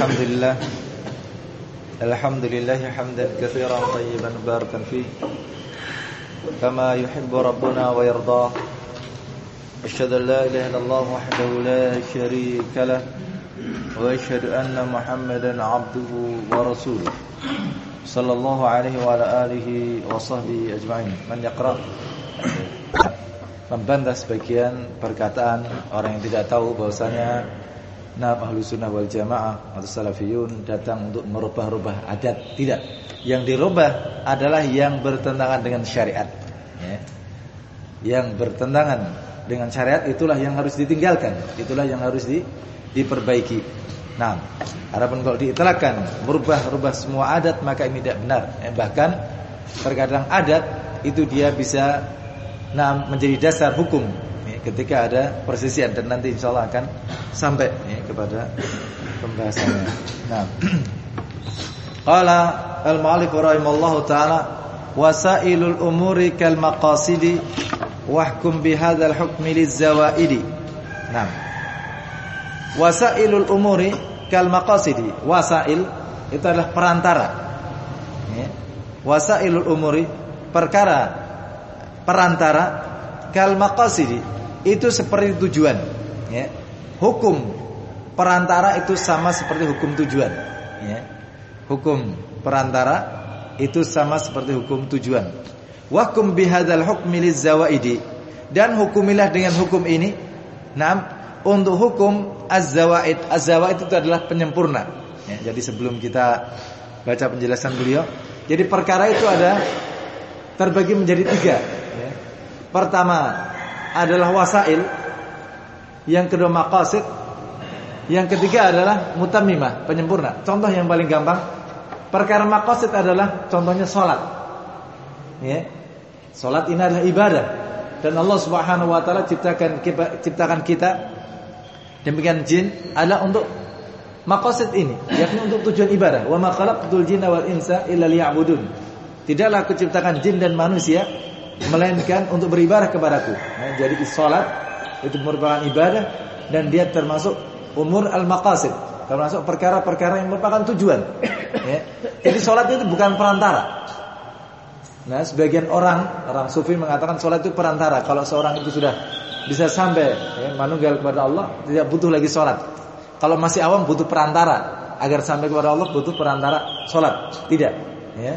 الحمد لله. الحمد لله حمدا كثيرا طيبا مباركا فيه. كما يحب ربنا ويرضاه. أشهد أن لا إله إلا الله وحده لا شريك له. وأشهد أن محمدا عبده ورسوله. صلى الله عليه وعلى آله وصحبه أجمعين. من يقرأ؟ Membantah sebagian perkataan orang yang tidak tahu bahwasanya Nah, ahlu sunnah wal jamaah atau salafiyun datang untuk merubah-rubah adat. Tidak. Yang dirubah adalah yang bertentangan dengan syariat. Ya. Yang bertentangan dengan syariat itulah yang harus ditinggalkan. Itulah yang harus di, diperbaiki. Nah, adapun kalau diitlakkan merubah-rubah semua adat maka ini tidak benar. Ya, Bahkan terkadang adat itu dia bisa nah, menjadi dasar hukum ketika ada persisian dan nanti insya Allah akan sampai ya, kepada pembahasannya. Nah, qala al-mu'allif rahimallahu taala wasailul umuri kal maqasidi wahkum bihadzal hukmi lizawaidi. Nah, wasailul umuri kal maqasidi. Wasail itu adalah perantara. Ya. Wasailul umuri perkara perantara kal maqasidi itu seperti tujuan ya. Hukum perantara itu sama seperti hukum tujuan ya. Hukum perantara itu sama seperti hukum tujuan. Wakum bihadzal hukmi lizawaidi dan hukumilah dengan hukum ini. Nah, untuk hukum az-zawaid, az-zawaid itu adalah penyempurna. Ya, jadi sebelum kita baca penjelasan beliau, jadi perkara itu ada terbagi menjadi tiga. Ya. Pertama adalah wasail, yang kedua maqasid, yang ketiga adalah mutammimah, penyempurna. Contoh yang paling gampang, perkara maqasid adalah contohnya salat. Ya. Salat ini adalah ibadah dan Allah Subhanahu wa taala ciptakan ciptakan kita demikian jin adalah untuk maqasid ini, yakni untuk tujuan ibadah. Wa ma khalaqtul jinna wal insa illa liya'budun. Tidaklah aku ciptakan jin dan manusia melainkan untuk beribadah kepadaku. Nah, jadi salat itu merupakan ibadah dan dia termasuk umur al-maqasid, termasuk perkara-perkara yang merupakan tujuan. Ya. Jadi salat itu bukan perantara. Nah, sebagian orang orang sufi mengatakan salat itu perantara. Kalau seorang itu sudah bisa sampai ya, manunggal kepada Allah, tidak butuh lagi salat. Kalau masih awam butuh perantara agar sampai kepada Allah butuh perantara salat. Tidak, ya.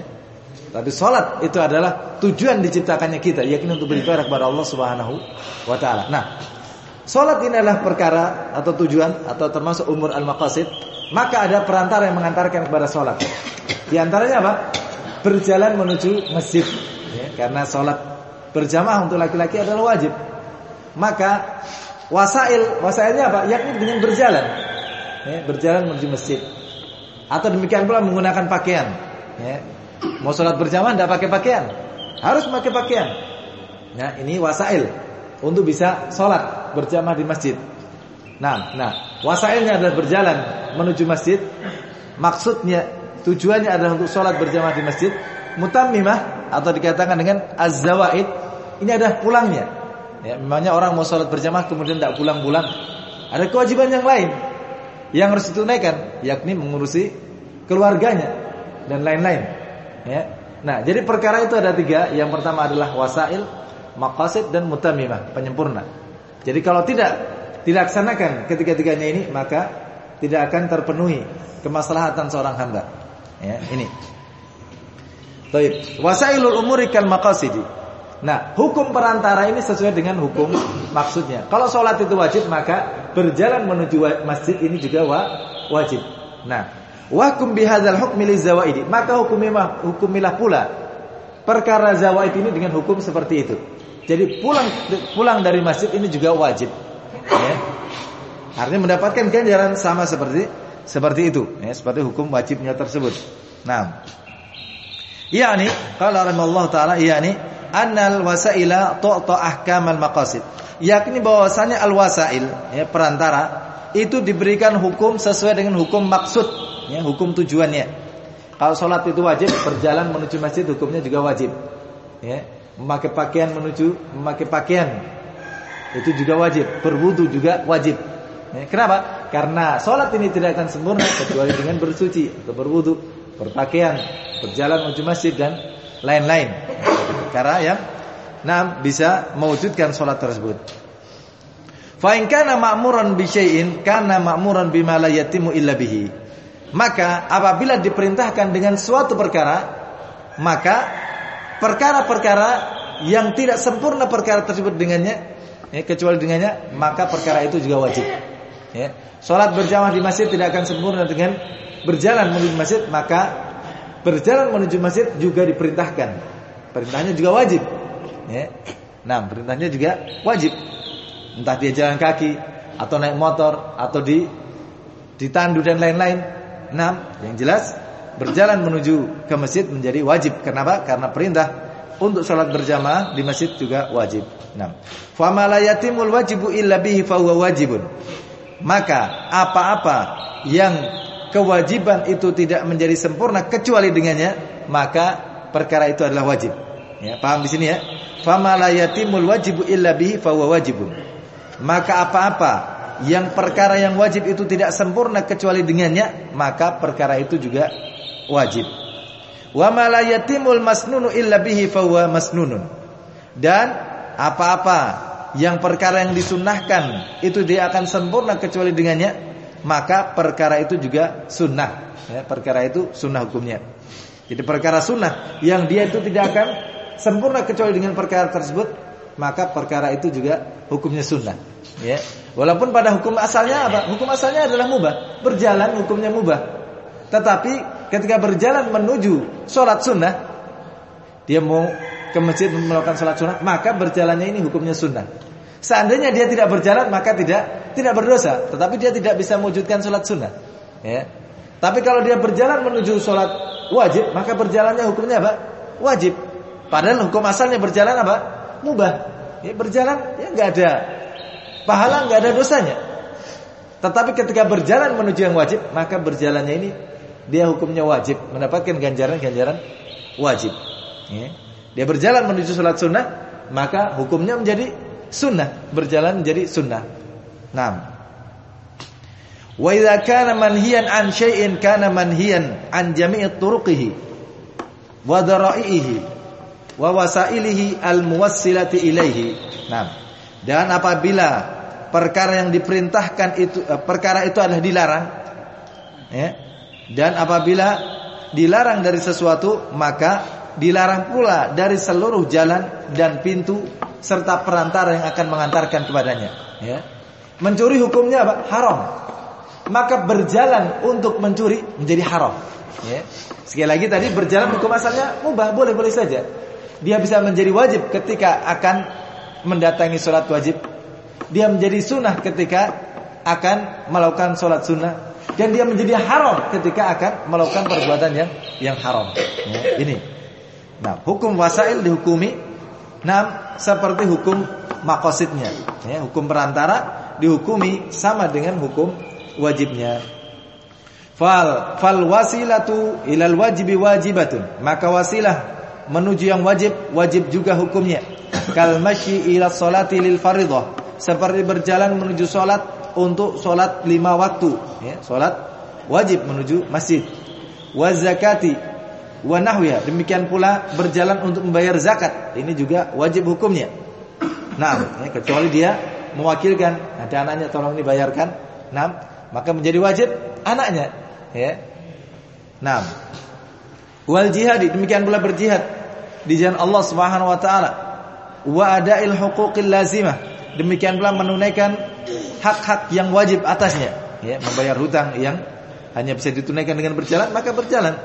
Tapi sholat itu adalah tujuan diciptakannya kita, yakni untuk beribadah kepada Allah Subhanahu wa taala. Nah, sholat ini adalah perkara atau tujuan atau termasuk umur al-maqasid, maka ada perantara yang mengantarkan kepada sholat. Di antaranya apa? Berjalan menuju masjid. Ya, karena sholat berjamaah untuk laki-laki adalah wajib. Maka wasail, wasailnya apa? Yakni dengan berjalan. Ya, berjalan menuju masjid. Atau demikian pula menggunakan pakaian. Ya, Mau sholat berjamaah tidak pakai pakaian, harus pakai pakaian. Nah ini wasail untuk bisa sholat berjamaah di masjid. Nah, nah wasailnya adalah berjalan menuju masjid. Maksudnya tujuannya adalah untuk sholat berjamaah di masjid. Mutammimah atau dikatakan dengan az-zawaid ini adalah pulangnya. Ya, memangnya orang mau sholat berjamaah kemudian tidak pulang-pulang. Ada kewajiban yang lain yang harus ditunaikan, yakni mengurusi keluarganya dan lain-lain. Ya. Nah, jadi perkara itu ada tiga. Yang pertama adalah wasail, maqasid dan mutamimah, penyempurna. Jadi kalau tidak dilaksanakan ketiga-tiganya ini, maka tidak akan terpenuhi kemaslahatan seorang hamba. Ya, ini. Baik, wasailul umuri kal maqasidi. Nah, hukum perantara ini sesuai dengan hukum maksudnya. Kalau sholat itu wajib, maka berjalan menuju masjid ini juga wajib. Nah, Wakum bihadzal hukmi lizawaidi. Maka hukumilah hukumilah pula perkara zawaid ini dengan hukum seperti itu. Jadi pulang pulang dari masjid ini juga wajib. Ya. Artinya mendapatkan ganjaran sama seperti seperti itu, ya, seperti hukum wajibnya tersebut. Nah, yakni qala rahimallahu taala yakni annal wasaila tu'ta ahkamal maqasid. Yakni bahwasanya al wasail ya perantara itu diberikan hukum sesuai dengan hukum maksud ya, hukum tujuannya. Kalau sholat itu wajib, berjalan menuju masjid hukumnya juga wajib. Ya, memakai pakaian menuju memakai pakaian itu juga wajib. Berwudu juga wajib. Ya, kenapa? Karena sholat ini tidak akan sempurna kecuali dengan bersuci atau berwudu, berpakaian, berjalan menuju masjid dan lain-lain. Karena yang nah bisa mewujudkan sholat tersebut. Fa in kana ma'muran bi syai'in ma'muran yatimu illa bihi. Maka apabila diperintahkan dengan suatu perkara, maka perkara-perkara yang tidak sempurna perkara tersebut dengannya, ya, kecuali dengannya, maka perkara itu juga wajib. Ya. Sholat berjamaah di masjid tidak akan sempurna dengan berjalan menuju masjid, maka berjalan menuju masjid juga diperintahkan. Perintahnya juga wajib. Ya. Nah, perintahnya juga wajib. Entah dia jalan kaki atau naik motor atau di ditandu dan lain-lain. Nah, yang jelas berjalan menuju ke masjid menjadi wajib. Kenapa? Karena perintah untuk sholat berjamaah di masjid juga wajib. Nah, fama la yatimul wajibu illa bihi wajibun maka apa-apa yang kewajiban itu tidak menjadi sempurna kecuali dengannya, maka perkara itu adalah wajib. Ya, paham di sini ya? Fama la yatimul wajibu illa bihi wajibun. Maka apa-apa yang perkara yang wajib itu tidak sempurna kecuali dengannya, maka perkara itu juga wajib. Wa ma la yatimul masnunu illa bihi fahuwa masnunun. Dan apa-apa yang perkara yang disunnahkan itu dia akan sempurna kecuali dengannya, maka perkara itu juga sunnah. Ya, perkara itu sunnah hukumnya. Jadi perkara sunnah yang dia itu tidak akan sempurna kecuali dengan perkara tersebut, maka perkara itu juga hukumnya sunnah. Ya. Walaupun pada hukum asalnya apa? Hukum asalnya adalah mubah. Berjalan hukumnya mubah. Tetapi ketika berjalan menuju sholat sunnah, dia mau ke masjid melakukan sholat sunnah, maka berjalannya ini hukumnya sunnah. Seandainya dia tidak berjalan, maka tidak tidak berdosa. Tetapi dia tidak bisa mewujudkan sholat sunnah. Ya. Tapi kalau dia berjalan menuju sholat wajib, maka berjalannya hukumnya apa? Wajib. Padahal hukum asalnya berjalan apa? Mubah. Ya, berjalan ya nggak ada pahala, nggak ada dosanya. Tetapi ketika berjalan menuju yang wajib, maka berjalannya ini dia hukumnya wajib, mendapatkan ganjaran-ganjaran wajib. Ya. Dia berjalan menuju sholat sunnah, maka hukumnya menjadi sunnah. Berjalan menjadi sunnah. Naam. Wa idza kana manhiyan kana manhiyan an jami'i turuqihi wa wasailihi al-muwassilati ilaihi. Naam. Dan apabila perkara yang diperintahkan itu eh, perkara itu adalah dilarang ya. Dan apabila dilarang dari sesuatu maka dilarang pula dari seluruh jalan dan pintu serta perantara yang akan mengantarkan kepadanya. Ya. Mencuri hukumnya apa? Haram. Maka berjalan untuk mencuri menjadi haram. Ya. Sekali lagi tadi berjalan hukum asalnya mubah, boleh-boleh saja. Dia bisa menjadi wajib ketika akan mendatangi sholat wajib. Dia menjadi sunnah ketika akan melakukan sholat sunnah. Dan dia menjadi haram ketika akan melakukan perbuatan yang yang haram. Ya, ini. Nah, hukum wasail dihukumi nah seperti hukum makosidnya. Ya, hukum perantara dihukumi sama dengan hukum wajibnya. Fal fal wasilatu ilal wajibi wajibatun. Maka wasilah menuju yang wajib wajib juga hukumnya. Kal masyi ila salati lil faridah. Seperti berjalan menuju salat untuk salat lima waktu, ya, salat wajib menuju masjid. Wa zakati wa nahwiha. Demikian pula berjalan untuk membayar zakat. Ini juga wajib hukumnya. Nah, ya, kecuali dia mewakilkan ada anaknya tolong dibayarkan. Nah, maka menjadi wajib anaknya, ya. Nah, wal jihad demikian pula berjihad di jalan Allah Subhanahu wa taala. Wa adail huquqil lazimah. Demikian pula menunaikan hak-hak yang wajib atasnya, ya, membayar hutang yang hanya bisa ditunaikan dengan berjalan, maka berjalan,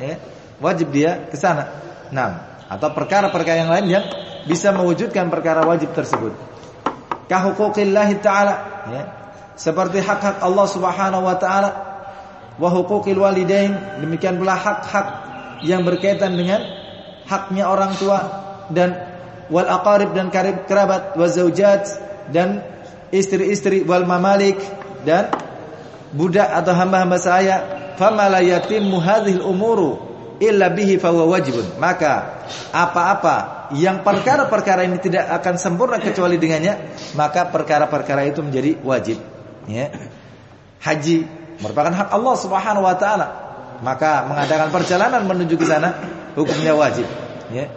ya wajib dia ke sana. Nah, atau perkara-perkara yang lain yang bisa mewujudkan perkara wajib tersebut. Kahuquqillah taala ya. Seperti hak-hak Allah Subhanahu wa taala wa huquqil walidain, demikian pula hak-hak yang berkaitan dengan haknya orang tua dan wal aqarib dan karib kerabat wa zaujat dan istri-istri wal mamalik dan budak atau hamba-hamba saya fama la yatimmu hadhil umuru illa bihi wajibun. Maka apa-apa yang perkara-perkara ini tidak akan sempurna kecuali dengannya, maka perkara-perkara itu menjadi wajib. ya. Haji merupakan hak Allah Subhanahu wa taala. Maka mengadakan perjalanan menuju ke sana hukumnya wajib, ya.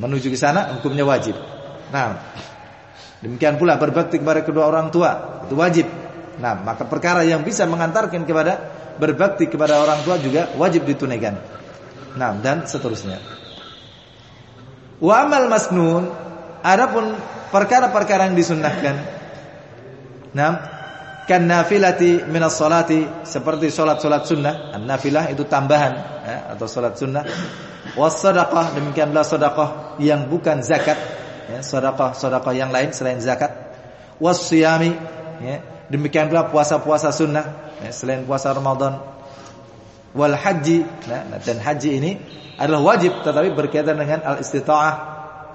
Menuju ke sana hukumnya wajib. Nah, demikian pula berbakti kepada kedua orang tua itu wajib. Nah, maka perkara yang bisa mengantarkan kepada berbakti kepada orang tua juga wajib ditunaikan. Nah, dan seterusnya. Wa amal masnun adapun perkara-perkara yang disunnahkan. Nah, kan nafilati minas salati seperti salat-salat sunnah, an-nafilah itu tambahan ya, atau salat sunnah. Was sadaqah demikianlah sedekah yang bukan zakat, ya, sedekah-sedekah yang lain selain zakat. Was siyami ya, demikian pula puasa-puasa sunnah ya, selain puasa Ramadan. Wal haji ya, dan haji ini adalah wajib tetapi berkaitan dengan al-istita'ah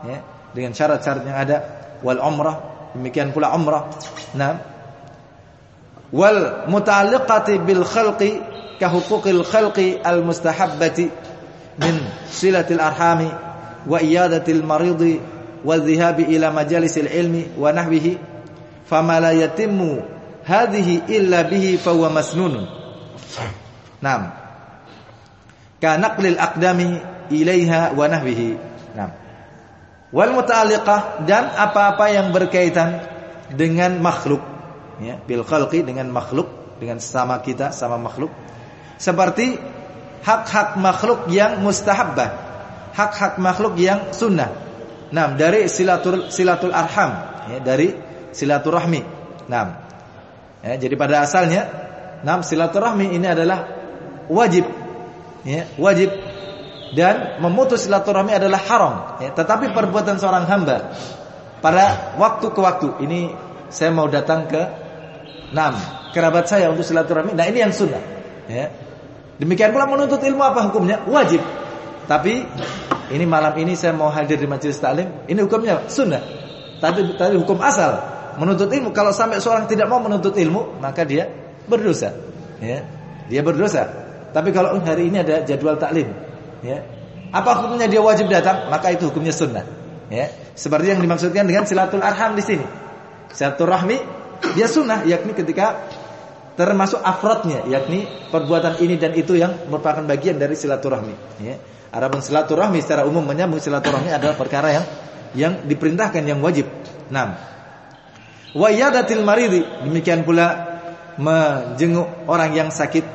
ya, dengan syarat-syarat yang ada wal umrah demikian pula umrah. Nah, wal muta'alliqati bil khalqi ka huquqil khalqi al mustahabbati min silatil arhami wa iyadatil maridi wa dhahabi ila majalisil ilmi wa nahwihi fama la yatimmu hadhihi illa bihi fa huwa masnunun. Ka naqlil aqdami ilaiha wa nahwihi. Wal dan apa-apa yang berkaitan dengan makhluk ya, bil khalqi dengan makhluk, dengan sama kita, sama makhluk. Seperti hak-hak makhluk yang mustahabbah, hak-hak makhluk yang sunnah. Nah, dari silatul silatul arham, ya, dari silaturahmi. Nah, ya, jadi pada asalnya, nah silaturahmi ini adalah wajib, ya, wajib dan memutus silaturahmi adalah haram. Ya, tetapi perbuatan seorang hamba pada waktu ke waktu ini saya mau datang ke Enam, kerabat saya untuk silaturahmi. Nah, ini yang sunnah. Ya. Demikian pula menuntut ilmu apa hukumnya? Wajib. Tapi ini malam ini saya mau hadir di majelis taklim, ini hukumnya sunnah. Tapi tadi hukum asal menuntut ilmu kalau sampai seorang tidak mau menuntut ilmu, maka dia berdosa. Ya. Dia berdosa. Tapi kalau hari ini ada jadwal taklim, ya. Apa hukumnya dia wajib datang? Maka itu hukumnya sunnah. Ya. Seperti yang dimaksudkan dengan silatul arham di sini. Silaturahmi dia sunnah yakni ketika termasuk afrodnya yakni perbuatan ini dan itu yang merupakan bagian dari silaturahmi ya. Adapun silaturahmi secara umum menyambung silaturahmi adalah perkara yang yang diperintahkan yang wajib. 6. Wa yadatil maridi demikian pula menjenguk orang yang sakit.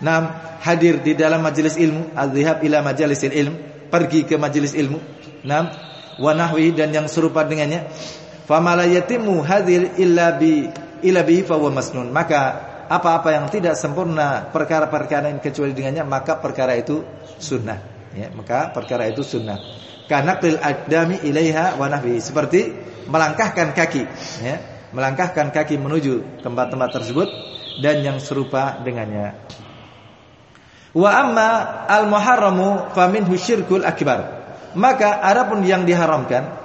6. Hadir di dalam majelis ilmu, azhab ila majalisil ilm, pergi ke majelis ilmu. 6. Wa nahwi dan yang serupa dengannya famala yatimu hadhil illa bi illa bi fa masnun. Maka apa-apa yang tidak sempurna perkara-perkara yang kecuali dengannya maka perkara itu sunnah. Ya maka perkara itu sunnah. Karena qil adami ilaiha wa nahwi. Seperti melangkahkan kaki ya melangkahkan kaki menuju tempat-tempat tersebut dan yang serupa dengannya. Wa amma al muharramu faminhu syirkul akbar. Maka adapun yang diharamkan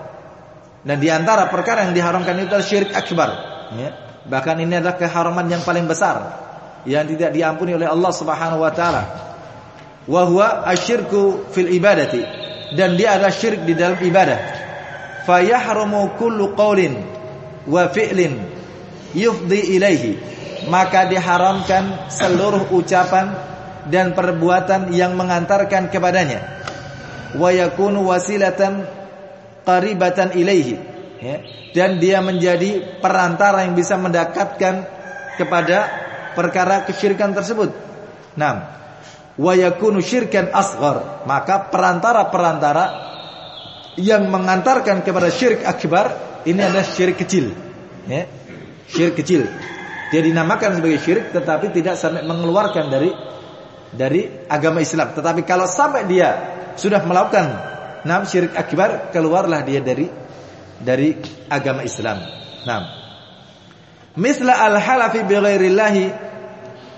dan di antara perkara yang diharamkan itu adalah syirik akbar. Ya. Bahkan ini adalah keharaman yang paling besar yang tidak diampuni oleh Allah Subhanahu wa taala. Wa huwa asyirku fil ibadati dan dia adalah syirik di dalam ibadah. Fa yahrumu kullu qaulin wa fi'lin yufdi ilaihi. Maka diharamkan seluruh ucapan dan perbuatan yang mengantarkan kepadanya. Wa yakunu wasilatan qaribatan ilaihi ya. dan dia menjadi perantara yang bisa mendekatkan kepada perkara kesyirikan tersebut. Nah, wa yakunu syirkan asghar, maka perantara-perantara yang mengantarkan kepada syirik akbar ini adalah syirik kecil. Ya. Syirik kecil. Dia dinamakan sebagai syirik tetapi tidak sampai mengeluarkan dari dari agama Islam. Tetapi kalau sampai dia sudah melakukan Nah, syirik akbar keluarlah dia dari dari agama Islam. Nah, misla al-halafi bi ghairillahi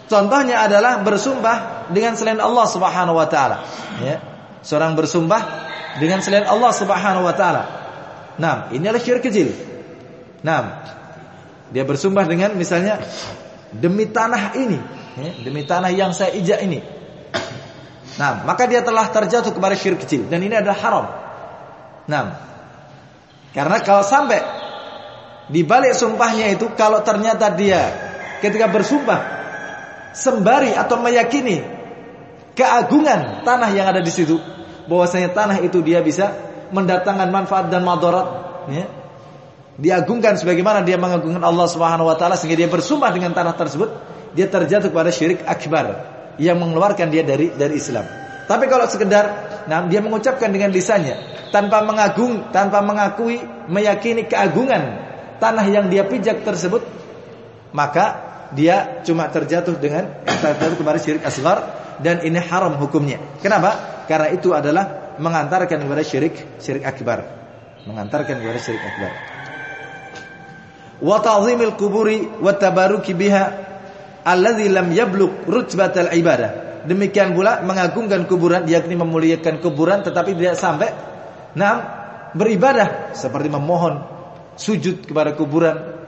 contohnya adalah bersumpah dengan selain Allah Subhanahu wa taala, ya. Seorang bersumpah dengan selain Allah Subhanahu wa taala. Nah, ini adalah syirik kecil. Nah, dia bersumpah dengan misalnya demi tanah ini, ya, demi tanah yang saya ijak ini, Nah, maka dia telah terjatuh kepada syirik kecil dan ini adalah haram. Nah, karena kalau sampai Di balik sumpahnya itu kalau ternyata dia ketika bersumpah sembari atau meyakini keagungan tanah yang ada di situ, bahwasanya tanah itu dia bisa mendatangkan manfaat dan madarat, ya. Diagungkan sebagaimana dia mengagungkan Allah Subhanahu wa taala sehingga dia bersumpah dengan tanah tersebut, dia terjatuh pada syirik akbar yang mengeluarkan dia dari dari Islam. Tapi kalau sekedar nah dia mengucapkan dengan lisannya tanpa mengagung, tanpa mengakui, meyakini keagungan tanah yang dia pijak tersebut, maka dia cuma terjatuh dengan terjatuh kepada syirik asgar dan ini haram hukumnya. Kenapa? Karena itu adalah mengantarkan kepada syirik syirik akbar. Mengantarkan kepada syirik akbar. Wa ta'zimil kuburi wa biha alladzi lam yablugh rutbatal ibadah. Demikian pula mengagungkan kuburan yakni memuliakan kuburan tetapi tidak sampai nah beribadah seperti memohon sujud kepada kuburan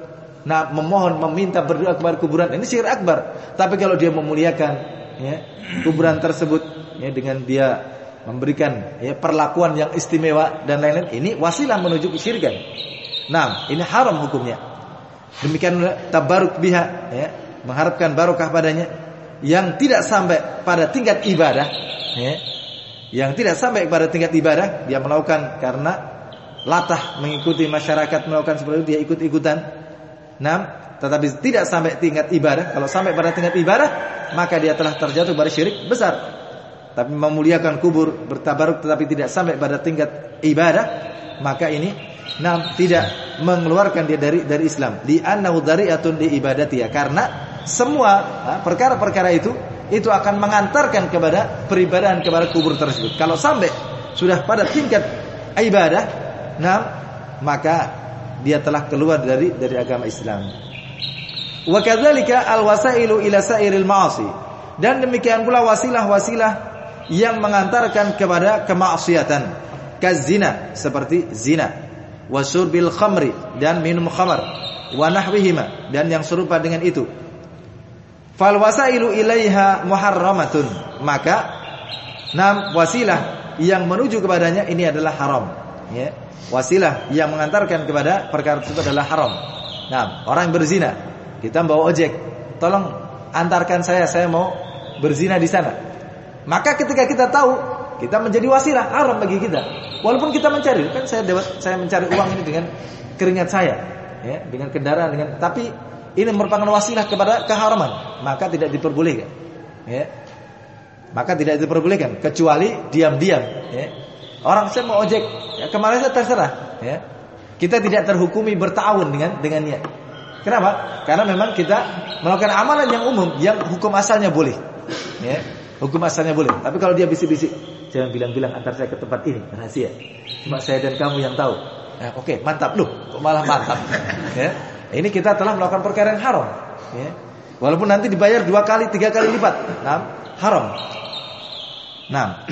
nah memohon meminta berdoa kepada kuburan ini syirik akbar. Tapi kalau dia memuliakan ya kuburan tersebut ya dengan dia memberikan ya perlakuan yang istimewa dan lain-lain ini wasilah menuju kesyirikan. Nah, ini haram hukumnya. Demikian tabaruk biha ya, mengharapkan barokah padanya yang tidak sampai pada tingkat ibadah ya, yang tidak sampai pada tingkat ibadah dia melakukan karena latah mengikuti masyarakat melakukan seperti itu dia ikut-ikutan. Nah tetapi tidak sampai tingkat ibadah. Kalau sampai pada tingkat ibadah maka dia telah terjatuh pada syirik besar. Tapi memuliakan kubur bertabaruk tetapi tidak sampai pada tingkat ibadah maka ini nah tidak mengeluarkan dia dari dari Islam di annahu dari'atun di ibadati ya karena semua perkara-perkara itu itu akan mengantarkan kepada peribadahan kepada kubur tersebut. Kalau sampai sudah pada tingkat ibadah, nah maka dia telah keluar dari dari agama Islam. Wa kadzalika al-wasailu ila sairil ma'asi. Dan demikian pula wasilah-wasilah yang mengantarkan kepada kemaksiatan. Kazina seperti zina, wasurbil khamri dan minum khamar, wa nahwihima dan yang serupa dengan itu. Fal wasailu ilaiha muharramatun. Maka enam wasilah yang menuju kepadanya ini adalah haram. Ya. Wasilah yang mengantarkan kepada perkara tersebut adalah haram. Nah orang berzina kita bawa ojek. Tolong antarkan saya saya mau berzina di sana. Maka ketika kita tahu kita menjadi wasilah haram bagi kita walaupun kita mencari kan saya dapat saya mencari uang ini dengan keringat saya ya dengan kendaraan dengan tapi ini merupakan wasilah kepada keharaman, maka tidak diperbolehkan. Ya. Maka tidak diperbolehkan kecuali diam-diam, ya. Orang saya mau ojek, ya, kemarin saya terserah, ya. Kita tidak terhukumi bertahun dengan dengannya. Kenapa? Karena memang kita melakukan amalan yang umum yang hukum asalnya boleh. Ya. Hukum asalnya boleh. Tapi kalau dia bisik-bisik, jangan bilang-bilang antar saya ke tempat ini, rahasia. Cuma saya dan kamu yang tahu. Ya, oke, okay, mantap loh, kok malah mantap. Ya. Ini kita telah melakukan perkara yang haram. Ya. Walaupun nanti dibayar dua kali, tiga kali lipat. Nah, haram. Nah,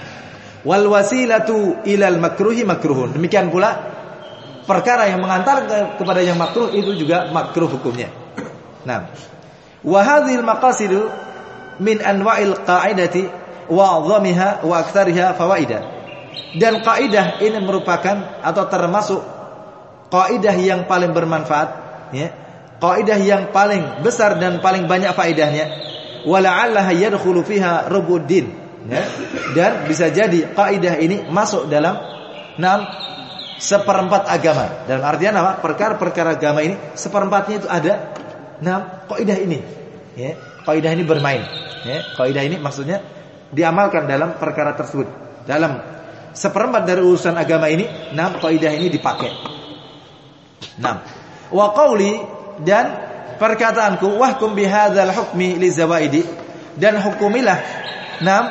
wal wasilatu ilal makruhi makruhun. Demikian pula perkara yang mengantar kepada yang makruh itu juga makruh hukumnya. Nah, wa hadhil maqasidu min anwa'il qa'idati wa 'azamiha wa aktsariha fawaida. Dan kaidah ini merupakan atau termasuk kaidah yang paling bermanfaat ya. Kaidah yang paling besar dan paling banyak faedahnya. Wala'allaha yadkhulu fiha rubuddin ya. Dan bisa jadi kaidah ini masuk dalam enam seperempat agama. Dalam artian apa? Perkara-perkara agama ini seperempatnya itu ada enam kaidah ini ya. Kaidah ini bermain ya. Kaidah ini maksudnya diamalkan dalam perkara tersebut. Dalam seperempat dari urusan agama ini enam kaidah ini dipakai. Enam. Wa dan perkataanku wahkum bihadzal hukmi li zawaidi. Dan hukumilah enam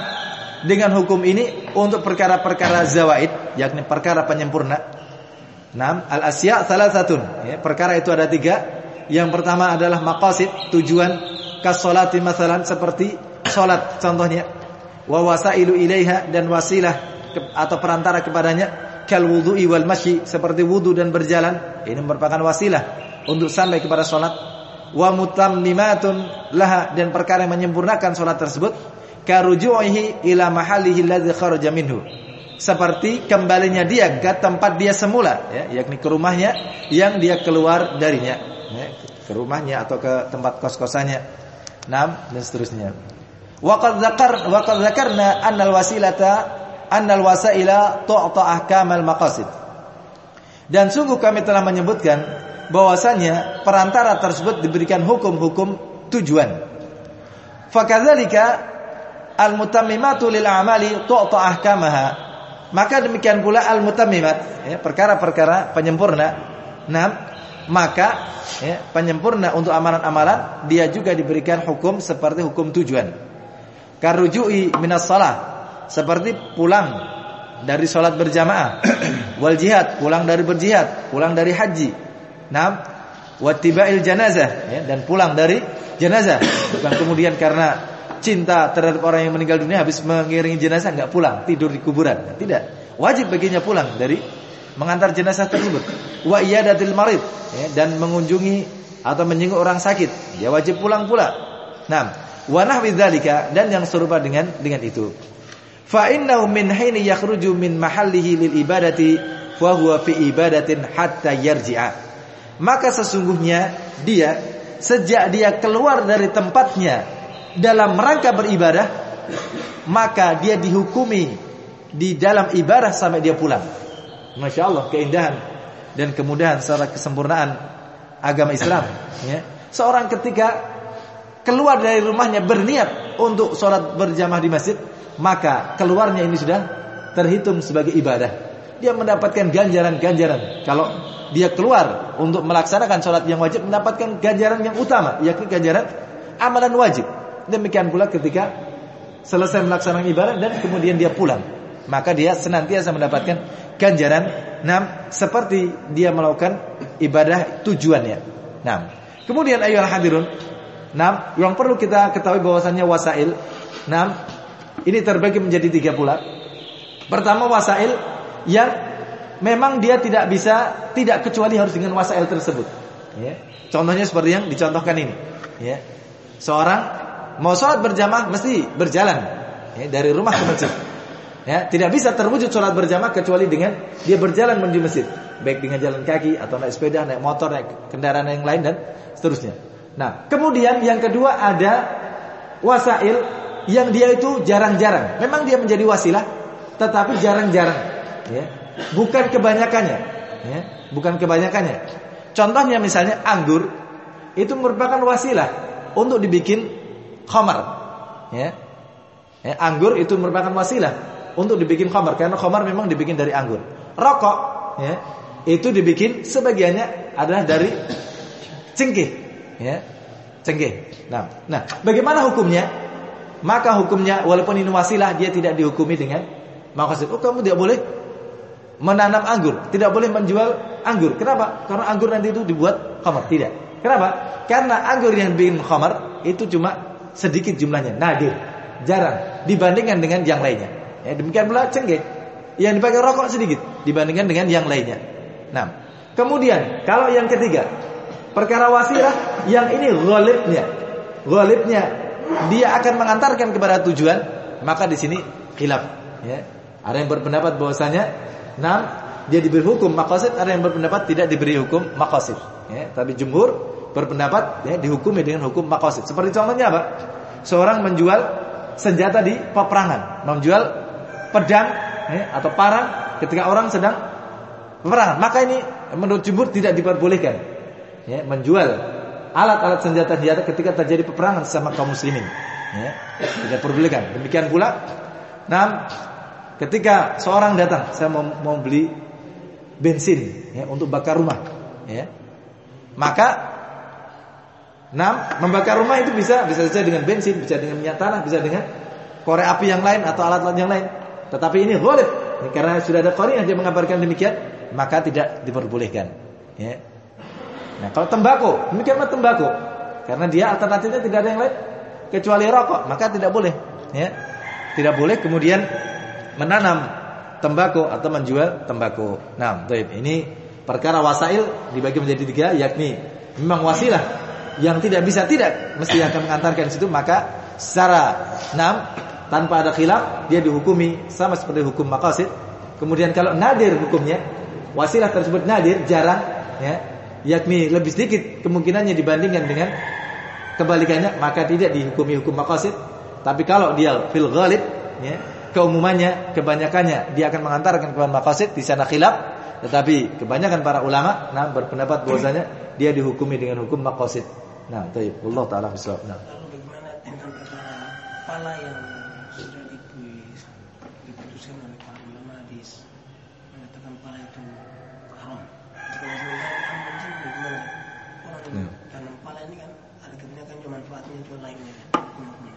dengan hukum ini untuk perkara-perkara zawaid yakni perkara penyempurna. Enam al asya salah satu ya, perkara itu ada tiga. Yang pertama adalah maqasid tujuan kasolati masalan seperti solat contohnya wa wasailu ilaiha dan wasilah atau perantara kepadanya kal wudu'i wal masyi seperti wudu dan berjalan ini merupakan wasilah untuk sampai kepada salat wa mutammimatun laha dan perkara yang menyempurnakan salat tersebut karuju'ihi ila mahallihi alladzi kharaja minhu. Seperti kembalinya dia ke tempat dia semula ya yakni ke rumahnya yang dia keluar darinya ya, ke rumahnya atau ke tempat kos-kosannya. Enam dan seterusnya waqad dzakar waqad dzakarna anna al-wasilata anna al-wasaila tu'ta ahkamal maqasid dan sungguh kami telah menyebutkan bahwasanya perantara tersebut diberikan hukum-hukum tujuan fakadzalika al-mutammimatu lil a'mali tu'ta ahkamaha maka demikian pula al-mutammimat, ya, perkara-perkara penyempurna. Nah, maka ya, penyempurna untuk amalan-amalan dia juga diberikan hukum seperti hukum tujuan. Karuju'i minas salah. Seperti pulang dari sholat berjamaah, wal jihad pulang dari berjihad, pulang dari haji. Nah, wattiba'il janazah ya, dan pulang dari jenazah. Bukan kemudian karena cinta terhadap orang yang meninggal dunia habis mengiringi jenazah nggak pulang tidur di kuburan. Tidak. Wajib baginya pulang dari mengantar jenazah tersebut. Wa iyadatil marid ya, dan mengunjungi atau menyinggung orang sakit. Dia wajib pulang pula. Nah wa nahwi dan yang serupa dengan dengan itu fa innahu min haini yakhruju min mahallihi lil ibadati fa huwa fi ibadatin hatta yarji'a maka sesungguhnya dia sejak dia keluar dari tempatnya dalam rangka beribadah maka dia dihukumi di dalam ibadah sampai dia pulang. Masya Allah keindahan dan kemudahan secara kesempurnaan agama Islam. Ya. Seorang ketika keluar dari rumahnya berniat untuk sholat berjamaah di masjid, maka keluarnya ini sudah terhitung sebagai ibadah. Dia mendapatkan ganjaran-ganjaran. Kalau dia keluar untuk melaksanakan sholat yang wajib, mendapatkan ganjaran yang utama, yakni ganjaran amalan wajib. Demikian pula ketika selesai melaksanakan ibadah dan kemudian dia pulang, maka dia senantiasa mendapatkan ganjaran enam seperti dia melakukan ibadah tujuannya. Nah, kemudian ayolah hadirun, enam yang perlu kita ketahui bahwasannya wasail, enam ini terbagi menjadi tiga pula. Pertama wasail yang memang dia tidak bisa tidak kecuali harus dengan wasail tersebut. Ya. Contohnya seperti yang dicontohkan ini. Ya. Seorang mau sholat berjamaah mesti berjalan ya, dari rumah ke masjid. Ya, tidak bisa terwujud sholat berjamaah kecuali dengan dia berjalan menuju masjid, baik dengan jalan kaki atau naik sepeda, naik motor, naik kendaraan yang lain dan seterusnya. Nah, kemudian yang kedua ada wasail yang dia itu jarang-jarang. Memang dia menjadi wasilah, tetapi jarang-jarang. Ya, bukan kebanyakannya. Ya, bukan kebanyakannya. Contohnya misalnya anggur itu merupakan wasilah untuk dibikin khamar. Ya. ya. Anggur itu merupakan wasilah untuk dibikin khamar karena khamar memang dibikin dari anggur. Rokok ya, itu dibikin sebagiannya adalah dari cengkeh. Ya. Cengkeh. Nah, nah, bagaimana hukumnya? Maka hukumnya walaupun ini wasilah dia tidak dihukumi dengan maqasid. Oh, kamu tidak boleh menanam anggur, tidak boleh menjual anggur. Kenapa? Karena anggur nanti itu dibuat khamar. Tidak. Kenapa? Karena anggur yang bikin khamar itu cuma sedikit jumlahnya, nadir, jarang dibandingkan dengan yang lainnya. Ya, demikian pula cengkeh yang dipakai rokok sedikit dibandingkan dengan yang lainnya. Nah, kemudian kalau yang ketiga perkara wasilah yang ini ghalibnya, ghalibnya dia akan mengantarkan kepada tujuan, maka di sini khilaf. Ya. Ada yang berpendapat bahwasanya, nah dia diberi hukum maqasid, ada yang berpendapat tidak diberi hukum maqasid. Ya, tapi jumhur berpendapat ya dihukumi dengan hukum maqasid. Seperti contohnya apa? Seorang menjual senjata di peperangan, menjual pedang ya, atau parang ketika orang sedang peperangan. Maka ini menurut jumhur tidak diperbolehkan. Ya, menjual alat-alat senjata-senjata ketika terjadi peperangan sama kaum muslimin. Ya, tidak diperbolehkan. Demikian pula nah ketika seorang datang, saya mau, mau beli bensin ya, untuk bakar rumah, ya. Maka Nah, membakar rumah itu bisa bisa saja dengan bensin, bisa dengan minyak tanah, bisa dengan korek api yang lain atau alat-alat yang lain. Tetapi ini ghalib. Karena sudah ada qarinah yang mengabarkan demikian, maka tidak diperbolehkan. Ya. Nah, kalau tembakau, demikianlah tembakau. Karena dia alternatifnya tidak ada yang lain kecuali rokok, maka tidak boleh. Ya. Tidak boleh kemudian menanam tembakau atau menjual tembakau. Nah, baik. Ini perkara wasail dibagi menjadi tiga, yakni memang wasilah yang tidak bisa tidak mesti akan mengantarkan situ maka secara enam tanpa ada khilaf dia dihukumi sama seperti hukum maqasid Kemudian kalau nadir hukumnya, wasilah tersebut nadir, jarang, ya, yakni lebih sedikit kemungkinannya dibandingkan dengan kebalikannya, maka tidak dihukumi hukum maqasid. Tapi kalau dia fil ghalib, ya, keumumannya, kebanyakannya dia akan mengantarkan kepada maqasid di sana khilaf, tetapi kebanyakan para ulama nah berpendapat bahwasanya dia dihukumi dengan hukum maqasid. Nah, tayyib. Allah taala. Nah. Bagaimana dengan yang sudah dipuis, diputuskan oleh para ulama hadis mengatakan pala itu haram. Jika misalnya haram sih bagaimana? Orang yang Ya. tanam pala ini kan ada kebanyakan juga manfaatnya itu lainnya kan. hukumnya.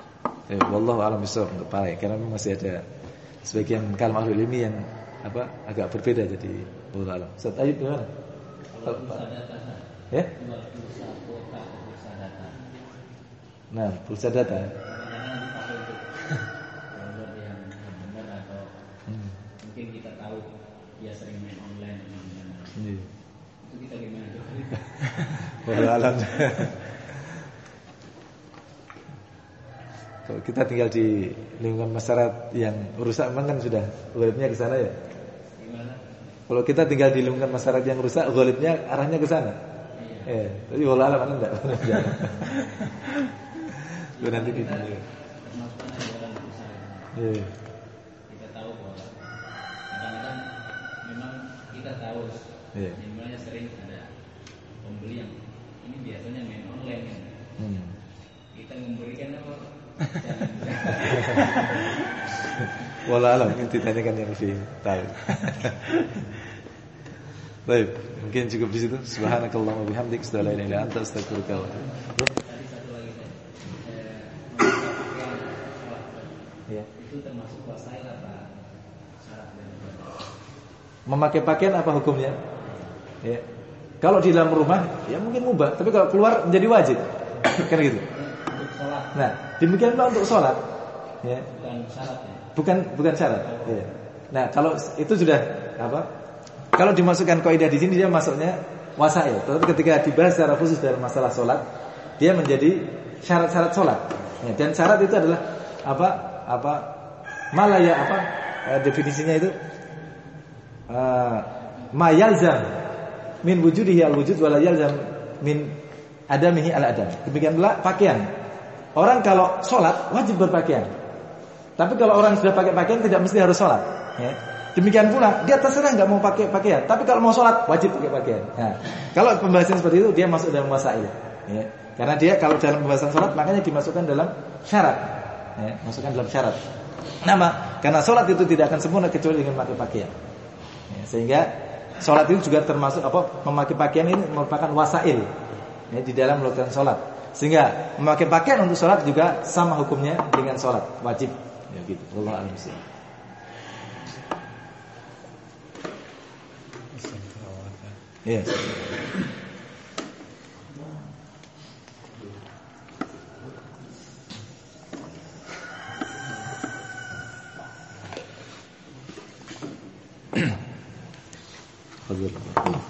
Ya, wallahu a'lam bishawab untuk para karena memang masih ada sebagian kalam ahli ilmi yang apa agak berbeda jadi wallahu a'lam. Ustaz Ayub gimana? Ya? Nah, pulsa data. Hmm. mungkin kita tahu dia sering main online dengan- Iya. itu kita gimana Wallahu a'lam. kita tinggal di lingkungan masyarakat yang rusak memang kan sudah golibnya ke sana ya. gimana Kalau kita tinggal di lingkungan masyarakat yang rusak, golibnya arahnya ke sana. Iya. Tapi wallah alam mana enggak? Lu nanti di Iya. kita tahu bahwa kadang-kadang memang kita tahu Iya. minimalnya sering ada pembeli yang ini biasanya main online kan Hmm. kita memberikan apa Wallah alam ini ditanyakan yang lebih tahu. Baik, mungkin cukup di situ. Subhanakallahumma bihamdik, asyhadu an la ilaha illa anta, astaghfiruka wa Iya. itu termasuk apa Memakai pakaian apa hukumnya? Ya. Kalau di dalam rumah ya mungkin mubah, tapi kalau keluar menjadi wajib. kan gitu. Nah, demikian pula untuk sholat. Ya. bukan syarat ya Bukan bukan syarat. Iya. Nah, kalau itu sudah apa? Kalau dimasukkan kaidah di sini dia masuknya wasail. Tetapi ketika dibahas secara khusus dalam masalah sholat, dia menjadi syarat-syarat sholat. Ya, dan syarat itu adalah apa? Apa? Malaya apa? Eh, definisinya itu eh, ma yalzam min wujudihi al wujud wala yalzam min adamihi al adam. Demikian pula pakaian. Orang kalau sholat wajib berpakaian. Tapi kalau orang sudah pakai pakaian tidak mesti harus sholat. Ya. Demikian pula dia terserah nggak mau pakai pakaian. Tapi kalau mau sholat wajib pakai pakaian. Nah, kalau pembahasan seperti itu dia masuk dalam wasail. Ya. Karena dia kalau dalam pembahasan sholat makanya dimasukkan dalam syarat. Ya, masukkan dalam syarat. Nama karena sholat itu tidak akan sempurna kecuali dengan pakai pakaian. Ya, sehingga sholat itu juga termasuk apa memakai pakaian ini merupakan wasail ya, di dalam melakukan sholat. Sehingga memakai pakaian untuk sholat juga sama hukumnya dengan sholat wajib. Ya gitu. Allah alam bisawab. Iya. Fadhil.